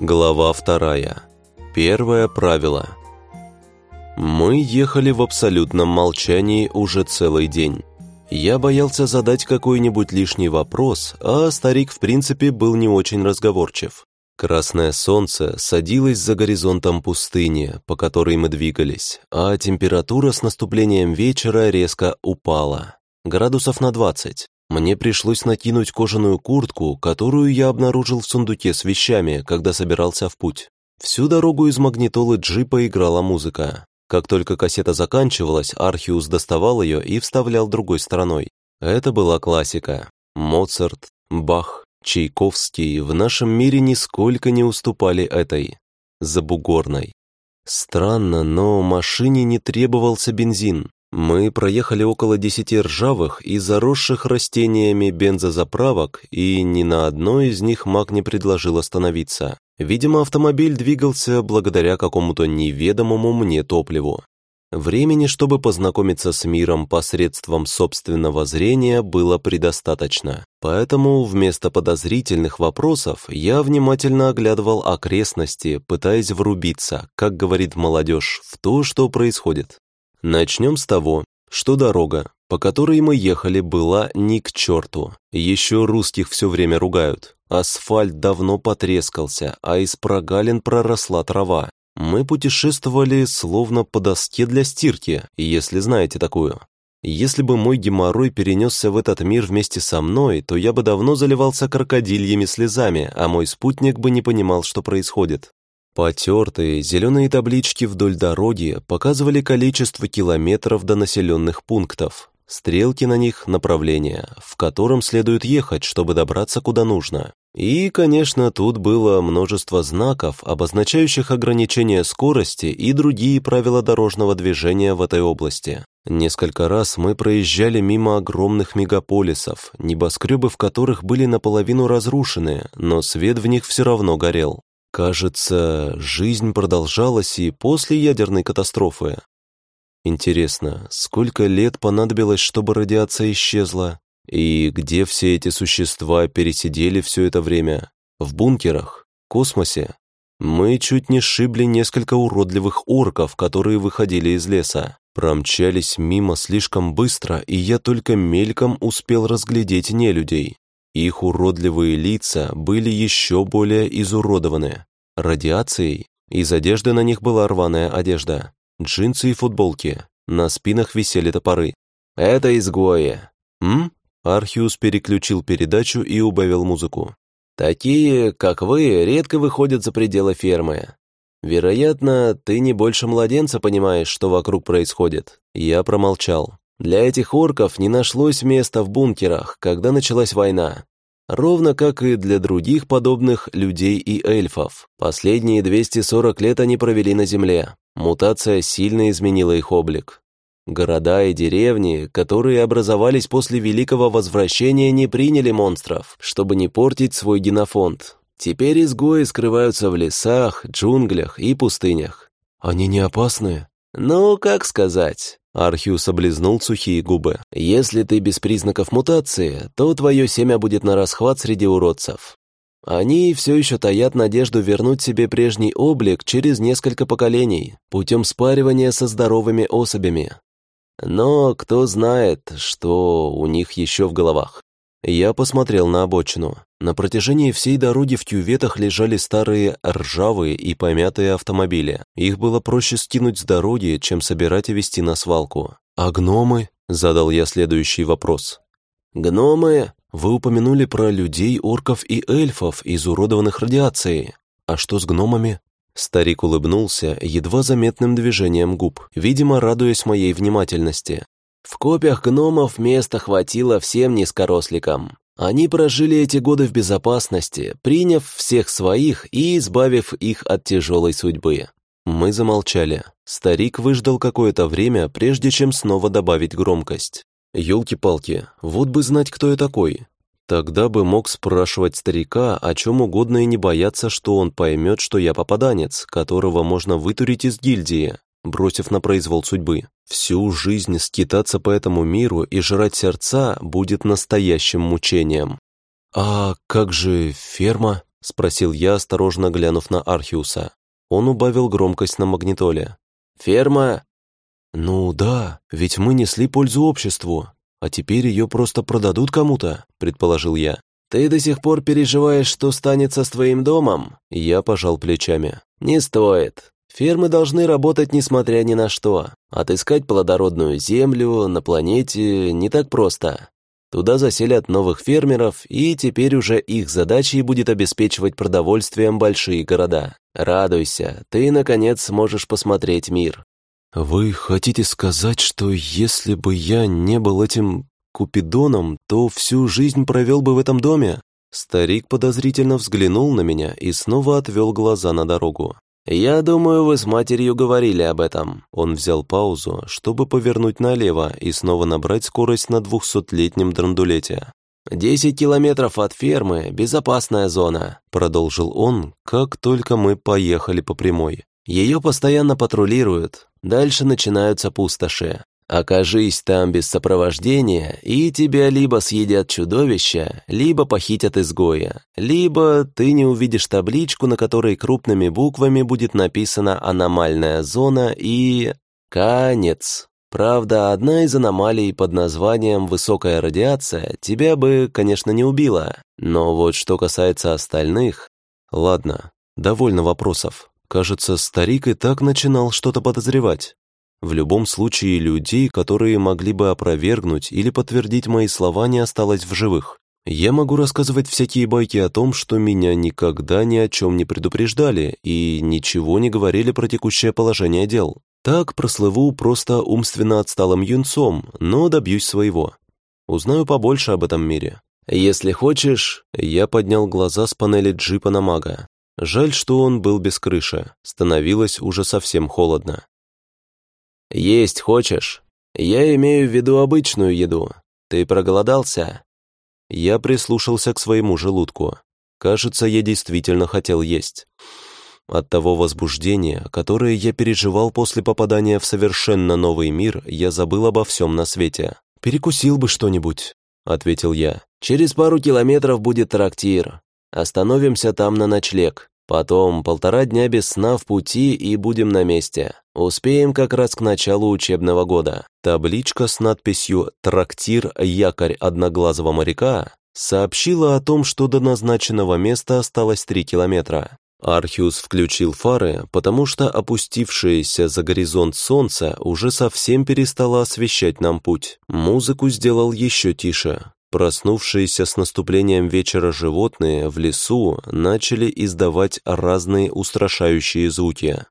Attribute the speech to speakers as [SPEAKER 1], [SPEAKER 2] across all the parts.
[SPEAKER 1] Глава вторая. Первое правило. Мы ехали в абсолютном молчании уже целый день. Я боялся задать какой-нибудь лишний вопрос, а старик в принципе был не очень разговорчив. Красное солнце садилось за горизонтом пустыни, по которой мы двигались, а температура с наступлением вечера резко упала. Градусов на 20. Мне пришлось накинуть кожаную куртку, которую я обнаружил в сундуке с вещами, когда собирался в путь. Всю дорогу из магнитолы джипа играла музыка. Как только кассета заканчивалась, Архиус доставал ее и вставлял другой стороной. Это была классика. Моцарт, Бах, Чайковский в нашем мире нисколько не уступали этой. Забугорной. Странно, но машине не требовался бензин. Мы проехали около десяти ржавых и заросших растениями бензозаправок, и ни на одной из них Мак не предложил остановиться. Видимо, автомобиль двигался благодаря какому-то неведомому мне топливу. Времени, чтобы познакомиться с миром посредством собственного зрения, было предостаточно. Поэтому вместо подозрительных вопросов я внимательно оглядывал окрестности, пытаясь врубиться, как говорит молодежь, в то, что происходит. Начнем с того, что дорога, по которой мы ехали, была ни к черту. Еще русских все время ругают. Асфальт давно потрескался, а из прогалин проросла трава. Мы путешествовали словно по доске для стирки, если знаете такую. Если бы мой геморрой перенесся в этот мир вместе со мной, то я бы давно заливался крокодильями слезами, а мой спутник бы не понимал, что происходит. Потертые зеленые таблички вдоль дороги показывали количество километров до населенных пунктов. Стрелки на них направления, в котором следует ехать, чтобы добраться куда нужно. И, конечно, тут было множество знаков, обозначающих ограничение скорости и другие правила дорожного движения в этой области. Несколько раз мы проезжали мимо огромных мегаполисов, небоскребы в которых были наполовину разрушены, но свет в них все равно горел. Кажется, жизнь продолжалась и после ядерной катастрофы. Интересно, сколько лет понадобилось, чтобы радиация исчезла? И где все эти существа пересидели все это время? В бункерах? Космосе? Мы чуть не сшибли несколько уродливых орков, которые выходили из леса. Промчались мимо слишком быстро, и я только мельком успел разглядеть нелюдей. Их уродливые лица были еще более изуродованы. Радиацией. Из одежды на них была рваная одежда. Джинсы и футболки. На спинах висели топоры. «Это изгои». «М?» Архиус переключил передачу и убавил музыку. «Такие, как вы, редко выходят за пределы фермы. Вероятно, ты не больше младенца понимаешь, что вокруг происходит». Я промолчал. Для этих орков не нашлось места в бункерах, когда началась война. Ровно как и для других подобных людей и эльфов. Последние 240 лет они провели на Земле. Мутация сильно изменила их облик. Города и деревни, которые образовались после Великого Возвращения, не приняли монстров, чтобы не портить свой генофонд. Теперь изгои скрываются в лесах, джунглях и пустынях. Они не опасны? Ну, как сказать. Архиус облизнул сухие губы. «Если ты без признаков мутации, то твое семя будет на расхват среди уродцев. Они все еще таят надежду вернуть себе прежний облик через несколько поколений, путем спаривания со здоровыми особями. Но кто знает, что у них еще в головах. Я посмотрел на обочину. На протяжении всей дороги в кюветах лежали старые ржавые и помятые автомобили. Их было проще скинуть с дороги, чем собирать и везти на свалку. «А гномы?» – задал я следующий вопрос. «Гномы?» Вы упомянули про людей, орков и эльфов, изуродованных радиацией. А что с гномами? Старик улыбнулся едва заметным движением губ, видимо, радуясь моей внимательности. В копиях гномов места хватило всем низкоросликам. Они прожили эти годы в безопасности, приняв всех своих и избавив их от тяжелой судьбы. Мы замолчали. Старик выждал какое-то время, прежде чем снова добавить громкость. «Елки-палки, вот бы знать, кто я такой. Тогда бы мог спрашивать старика о чем угодно и не бояться, что он поймет, что я попаданец, которого можно вытурить из гильдии бросив на произвол судьбы. Всю жизнь скитаться по этому миру и жрать сердца будет настоящим мучением. «А как же ферма?» спросил я, осторожно глянув на Архиуса. Он убавил громкость на магнитоле. «Ферма?» «Ну да, ведь мы несли пользу обществу, а теперь ее просто продадут кому-то», — предположил я. «Ты до сих пор переживаешь, что станется с твоим домом?» Я пожал плечами. «Не стоит. Фермы должны работать несмотря ни на что. Отыскать плодородную землю на планете не так просто. Туда заселят новых фермеров, и теперь уже их задачей будет обеспечивать продовольствием большие города. Радуйся, ты, наконец, сможешь посмотреть мир. «Вы хотите сказать, что если бы я не был этим Купидоном, то всю жизнь провел бы в этом доме?» Старик подозрительно взглянул на меня и снова отвел глаза на дорогу. «Я думаю, вы с матерью говорили об этом». Он взял паузу, чтобы повернуть налево и снова набрать скорость на двухсотлетнем драндулете. «Десять километров от фермы – безопасная зона», – продолжил он, как только мы поехали по прямой. «Ее постоянно патрулируют, Дальше начинаются пустоши. Окажись там без сопровождения, и тебя либо съедят чудовища, либо похитят изгоя, либо ты не увидишь табличку, на которой крупными буквами будет написана «аномальная зона» и «конец». Правда, одна из аномалий под названием «высокая радиация» тебя бы, конечно, не убила, но вот что касается остальных... Ладно, довольно вопросов. Кажется, старик и так начинал что-то подозревать. В любом случае, людей, которые могли бы опровергнуть или подтвердить мои слова, не осталось в живых. Я могу рассказывать всякие байки о том, что меня никогда ни о чем не предупреждали и ничего не говорили про текущее положение дел. Так прослыву просто умственно отсталым юнцом, но добьюсь своего. Узнаю побольше об этом мире. Если хочешь, я поднял глаза с панели джипа на мага. Жаль, что он был без крыши, становилось уже совсем холодно. «Есть хочешь? Я имею в виду обычную еду. Ты проголодался?» Я прислушался к своему желудку. Кажется, я действительно хотел есть. От того возбуждения, которое я переживал после попадания в совершенно новый мир, я забыл обо всем на свете. «Перекусил бы что-нибудь», — ответил я. «Через пару километров будет трактир. Остановимся там на ночлег. Потом полтора дня без сна в пути и будем на месте. Успеем как раз к началу учебного года. Табличка с надписью «Трактир якорь одноглазого моряка» сообщила о том, что до назначенного места осталось три километра. Архиус включил фары, потому что опустившееся за горизонт солнце уже совсем перестало освещать нам путь. Музыку сделал еще тише. Проснувшиеся с наступлением вечера животные в лесу начали издавать разные устрашающие звуки.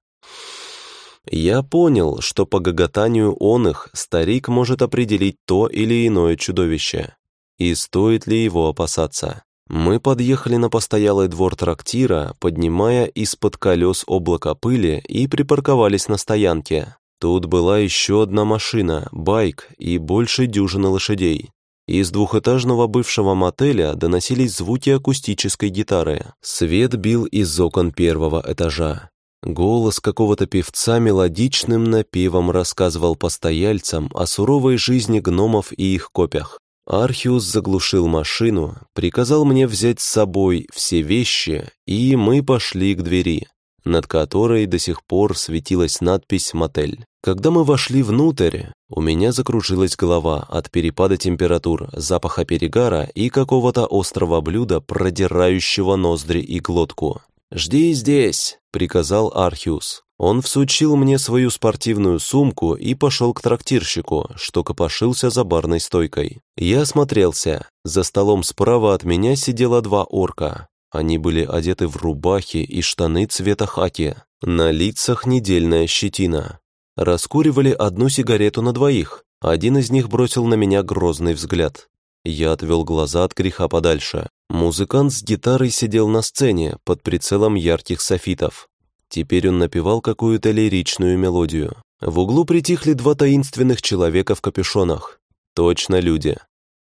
[SPEAKER 1] Я понял, что по гоготанию он их старик может определить то или иное чудовище. И стоит ли его опасаться? Мы подъехали на постоялый двор трактира, поднимая из-под колес облако пыли и припарковались на стоянке. Тут была еще одна машина, байк и больше дюжины лошадей. Из двухэтажного бывшего мотеля доносились звуки акустической гитары. Свет бил из окон первого этажа. Голос какого-то певца мелодичным напевом рассказывал постояльцам о суровой жизни гномов и их копях. Архиус заглушил машину, приказал мне взять с собой все вещи, и мы пошли к двери над которой до сих пор светилась надпись «Мотель». Когда мы вошли внутрь, у меня закружилась голова от перепада температур, запаха перегара и какого-то острого блюда, продирающего ноздри и глотку. «Жди здесь», — приказал Архиус. Он всучил мне свою спортивную сумку и пошел к трактирщику, что копошился за барной стойкой. Я осмотрелся. За столом справа от меня сидело два орка. Они были одеты в рубахи и штаны цвета хаки. На лицах недельная щетина. Раскуривали одну сигарету на двоих. Один из них бросил на меня грозный взгляд. Я отвел глаза от греха подальше. Музыкант с гитарой сидел на сцене под прицелом ярких софитов. Теперь он напевал какую-то лиричную мелодию. В углу притихли два таинственных человека в капюшонах. Точно люди.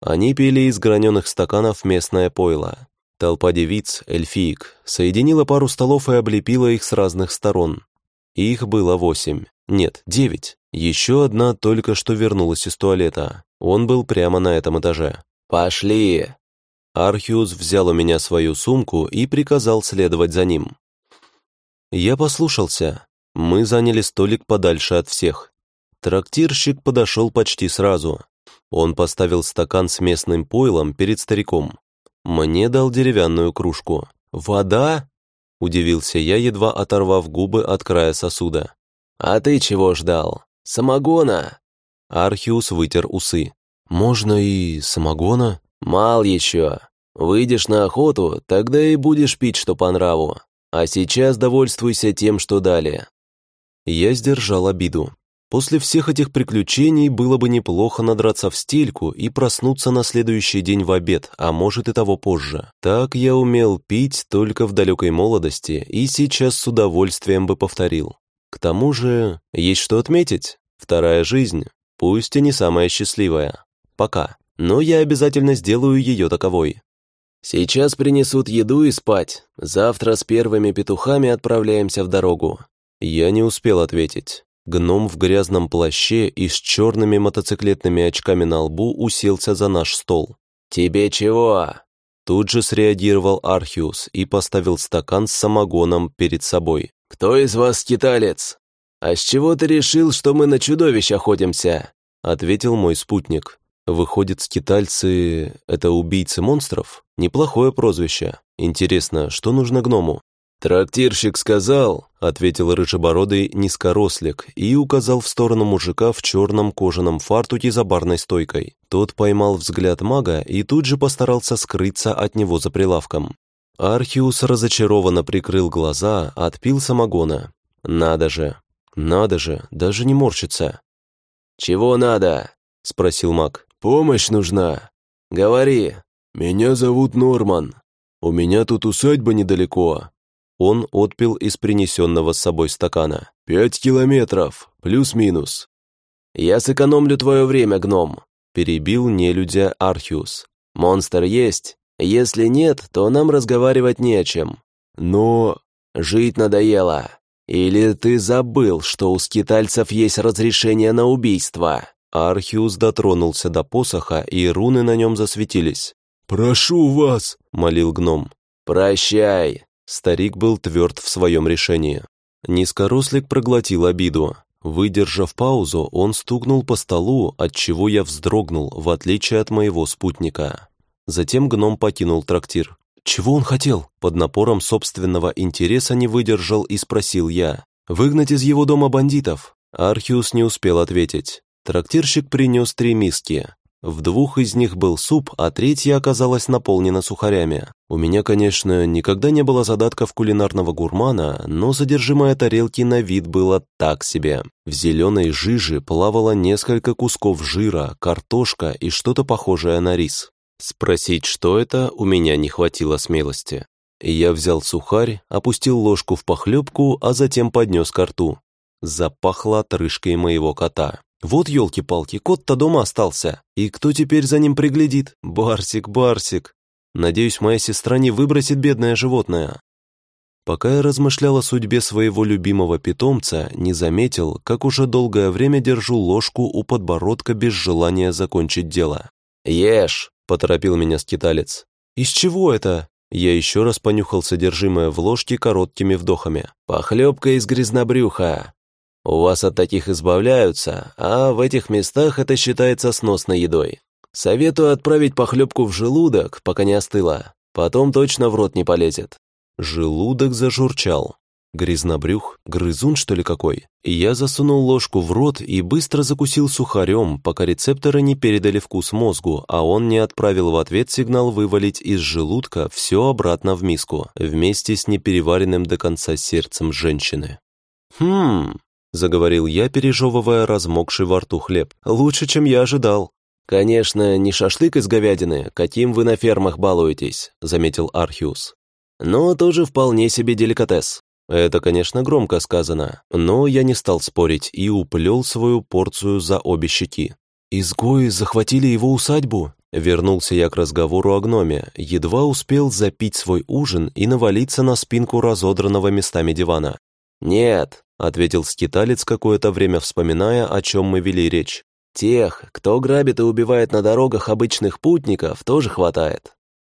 [SPEAKER 1] Они пили из граненых стаканов местное пойло. Толпа девиц, эльфиек, соединила пару столов и облепила их с разных сторон. Их было восемь. Нет, девять. Еще одна только что вернулась из туалета. Он был прямо на этом этаже. «Пошли!» Архиус взял у меня свою сумку и приказал следовать за ним. Я послушался. Мы заняли столик подальше от всех. Трактирщик подошел почти сразу. Он поставил стакан с местным пойлом перед стариком. Мне дал деревянную кружку. «Вода?» – удивился я, едва оторвав губы от края сосуда. «А ты чего ждал? Самогона?» Архиус вытер усы. «Можно и самогона?» «Мал еще. Выйдешь на охоту, тогда и будешь пить, что по нраву. А сейчас довольствуйся тем, что дали». Я сдержал обиду. После всех этих приключений было бы неплохо надраться в стельку и проснуться на следующий день в обед, а может и того позже. Так я умел пить только в далекой молодости и сейчас с удовольствием бы повторил. К тому же, есть что отметить. Вторая жизнь, пусть и не самая счастливая. Пока. Но я обязательно сделаю ее таковой. Сейчас принесут еду и спать. Завтра с первыми петухами отправляемся в дорогу. Я не успел ответить. Гном в грязном плаще и с черными мотоциклетными очками на лбу уселся за наш стол. «Тебе чего?» Тут же среагировал Архиус и поставил стакан с самогоном перед собой. «Кто из вас скиталец? А с чего ты решил, что мы на чудовищ охотимся?» Ответил мой спутник. «Выходит, скитальцы — это убийцы монстров? Неплохое прозвище. Интересно, что нужно гному?» «Трактирщик сказал», — ответил рыжебородый низкорослик и указал в сторону мужика в черном кожаном фартуке за барной стойкой. Тот поймал взгляд мага и тут же постарался скрыться от него за прилавком. Архиус разочарованно прикрыл глаза, отпил самогона. «Надо же, надо же, даже не морщится». «Чего надо?» — спросил маг. «Помощь нужна». «Говори». «Меня зовут Норман. У меня тут усадьба недалеко, он отпил из принесенного с собой стакана. «Пять километров, плюс-минус». «Я сэкономлю твое время, гном», — перебил нелюдя Архиус. «Монстр есть. Если нет, то нам разговаривать не о чем. Но жить надоело. Или ты забыл, что у скитальцев есть разрешение на убийство?» Архиус дотронулся до посоха, и руны на нем засветились. «Прошу вас», — молил гном. «Прощай», Старик был тверд в своем решении. Низкорослик проглотил обиду. Выдержав паузу, он стукнул по столу, от чего я вздрогнул, в отличие от моего спутника. Затем гном покинул трактир. «Чего он хотел?» Под напором собственного интереса не выдержал и спросил я. «Выгнать из его дома бандитов?» Архиус не успел ответить. Трактирщик принес три миски. В двух из них был суп, а третья оказалась наполнена сухарями. У меня, конечно, никогда не было задатков кулинарного гурмана, но содержимое тарелки на вид было так себе. В зеленой жиже плавало несколько кусков жира, картошка и что-то похожее на рис. Спросить, что это, у меня не хватило смелости. Я взял сухарь, опустил ложку в похлебку, а затем поднес ко рту. Запахло отрыжкой моего кота. Вот елки-палки, кот-то дома остался. И кто теперь за ним приглядит? Барсик, Барсик. Надеюсь, моя сестра не выбросит бедное животное. Пока я размышлял о судьбе своего любимого питомца, не заметил, как уже долгое время держу ложку у подбородка без желания закончить дело. «Ешь!» — поторопил меня скиталец. «Из чего это?» Я еще раз понюхал содержимое в ложке короткими вдохами. «Похлебка из грязнобрюха. У вас от таких избавляются, а в этих местах это считается сносной едой. Советую отправить похлебку в желудок, пока не остыла. Потом точно в рот не полезет». Желудок зажурчал. Грязнобрюх, грызун что ли какой? Я засунул ложку в рот и быстро закусил сухарем, пока рецепторы не передали вкус мозгу, а он не отправил в ответ сигнал вывалить из желудка все обратно в миску, вместе с непереваренным до конца сердцем женщины. «Хм, заговорил я, пережевывая размокший во рту хлеб. «Лучше, чем я ожидал». «Конечно, не шашлык из говядины, каким вы на фермах балуетесь», — заметил Архиус. «Но тоже вполне себе деликатес». Это, конечно, громко сказано, но я не стал спорить и уплел свою порцию за обе щеки. «Изгои захватили его усадьбу?» Вернулся я к разговору о гноме, едва успел запить свой ужин и навалиться на спинку разодранного местами дивана. «Нет, — ответил скиталец какое-то время, вспоминая, о чем мы вели речь. «Тех, кто грабит и убивает на дорогах обычных путников, тоже хватает.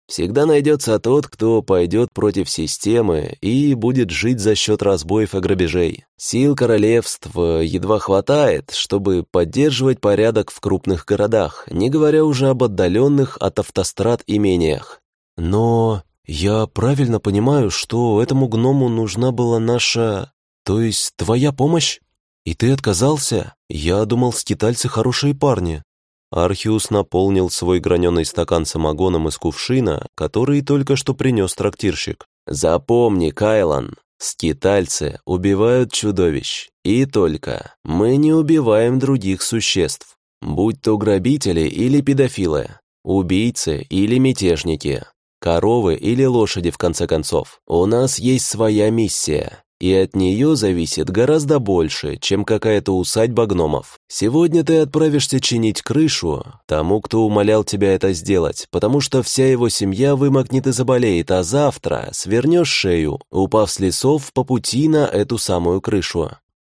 [SPEAKER 1] Всегда найдется тот, кто пойдет против системы и будет жить за счет разбоев и грабежей. Сил королевств едва хватает, чтобы поддерживать порядок в крупных городах, не говоря уже об отдаленных от автострад имениях. Но я правильно понимаю, что этому гному нужна была наша... То есть твоя помощь? И ты отказался? Я думал, скитальцы хорошие парни. Архиус наполнил свой граненый стакан самогоном из кувшина, который только что принес трактирщик. «Запомни, Кайлан, скитальцы убивают чудовищ. И только. Мы не убиваем других существ. Будь то грабители или педофилы, убийцы или мятежники, коровы или лошади, в конце концов. У нас есть своя миссия, и от нее зависит гораздо больше, чем какая-то усадьба гномов. Сегодня ты отправишься чинить крышу тому, кто умолял тебя это сделать, потому что вся его семья вымокнет и заболеет, а завтра свернешь шею, упав с лесов по пути на эту самую крышу.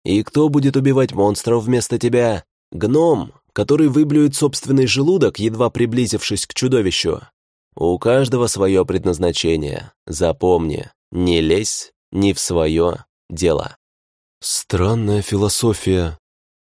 [SPEAKER 1] И кто будет убивать монстров вместо тебя? Гном, который выблюет собственный желудок, едва приблизившись к чудовищу. У каждого свое предназначение. Запомни, не лезь не в свое дело. «Странная философия.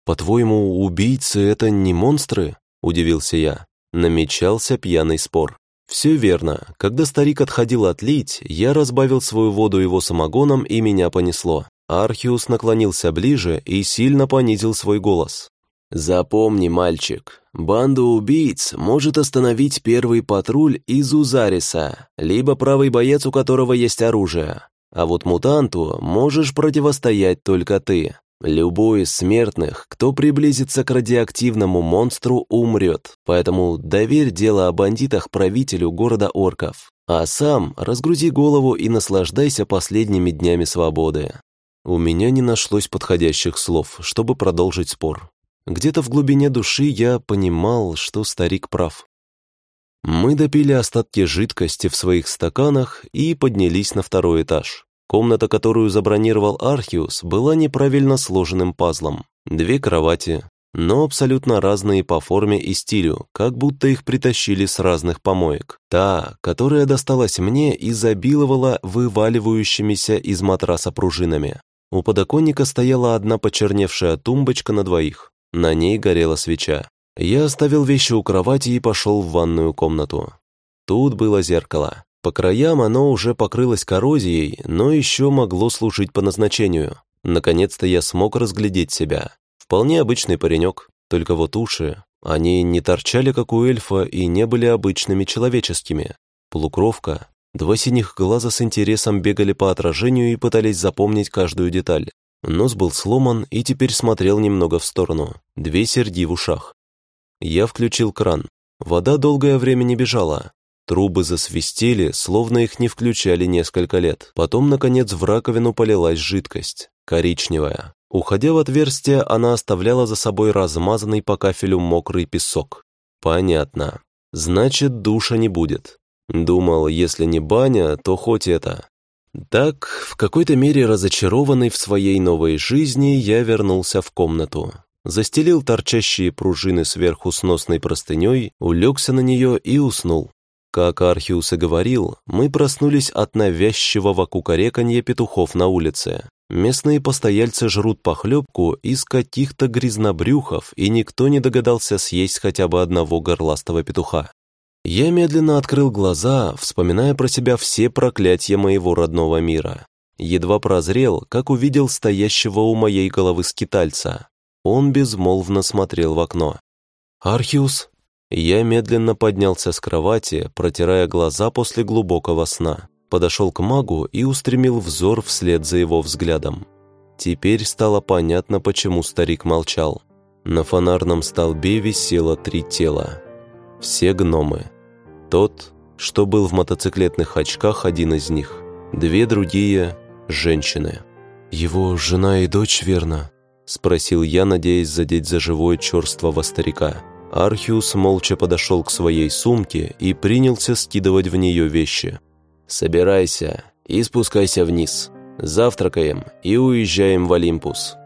[SPEAKER 1] По-твоему, убийцы — это не монстры?» — удивился я. Намечался пьяный спор. Все верно. Когда старик отходил отлить, я разбавил свою воду его самогоном, и меня понесло. Архиус наклонился ближе и сильно понизил свой голос. «Запомни, мальчик, банду убийц может остановить первый патруль из Узариса, либо правый боец, у которого есть оружие. А вот мутанту можешь противостоять только ты. Любой из смертных, кто приблизится к радиоактивному монстру, умрет. Поэтому доверь дело о бандитах правителю города орков. А сам разгрузи голову и наслаждайся последними днями свободы. У меня не нашлось подходящих слов, чтобы продолжить спор. Где-то в глубине души я понимал, что старик прав. Мы допили остатки жидкости в своих стаканах и поднялись на второй этаж. Комната, которую забронировал Архиус, была неправильно сложенным пазлом. Две кровати, но абсолютно разные по форме и стилю, как будто их притащили с разных помоек. Та, которая досталась мне, изобиловала вываливающимися из матраса пружинами. У подоконника стояла одна почерневшая тумбочка на двоих. На ней горела свеча. Я оставил вещи у кровати и пошел в ванную комнату. Тут было зеркало. По краям оно уже покрылось коррозией, но еще могло служить по назначению. Наконец-то я смог разглядеть себя. Вполне обычный паренек, только вот уши. Они не торчали, как у эльфа, и не были обычными человеческими. Полукровка. Два синих глаза с интересом бегали по отражению и пытались запомнить каждую деталь. Нос был сломан и теперь смотрел немного в сторону. Две серьги в ушах. Я включил кран. Вода долгое время не бежала, Трубы засвистели, словно их не включали несколько лет. Потом, наконец, в раковину полилась жидкость, коричневая. Уходя в отверстие, она оставляла за собой размазанный по кафелю мокрый песок. Понятно. Значит, душа не будет. Думал, если не баня, то хоть это. Так, в какой-то мере разочарованный в своей новой жизни, я вернулся в комнату. Застелил торчащие пружины сверху сносной простыней, улегся на нее и уснул. Как Архиус и говорил, мы проснулись от навязчивого кукареканья петухов на улице. Местные постояльцы жрут похлебку из каких-то грязнобрюхов, и никто не догадался съесть хотя бы одного горластого петуха. Я медленно открыл глаза, вспоминая про себя все проклятия моего родного мира. Едва прозрел, как увидел стоящего у моей головы скитальца. Он безмолвно смотрел в окно. «Архиус?» Я медленно поднялся с кровати, протирая глаза после глубокого сна. Подошел к магу и устремил взор вслед за его взглядом. Теперь стало понятно, почему старик молчал. На фонарном столбе висело три тела. Все гномы. Тот, что был в мотоциклетных очках, один из них. Две другие – женщины. «Его жена и дочь, верно?» – спросил я, надеясь задеть за живое черствого старика. Архиус молча подошел к своей сумке и принялся скидывать в нее вещи. «Собирайся и спускайся вниз. Завтракаем и уезжаем в Олимпус».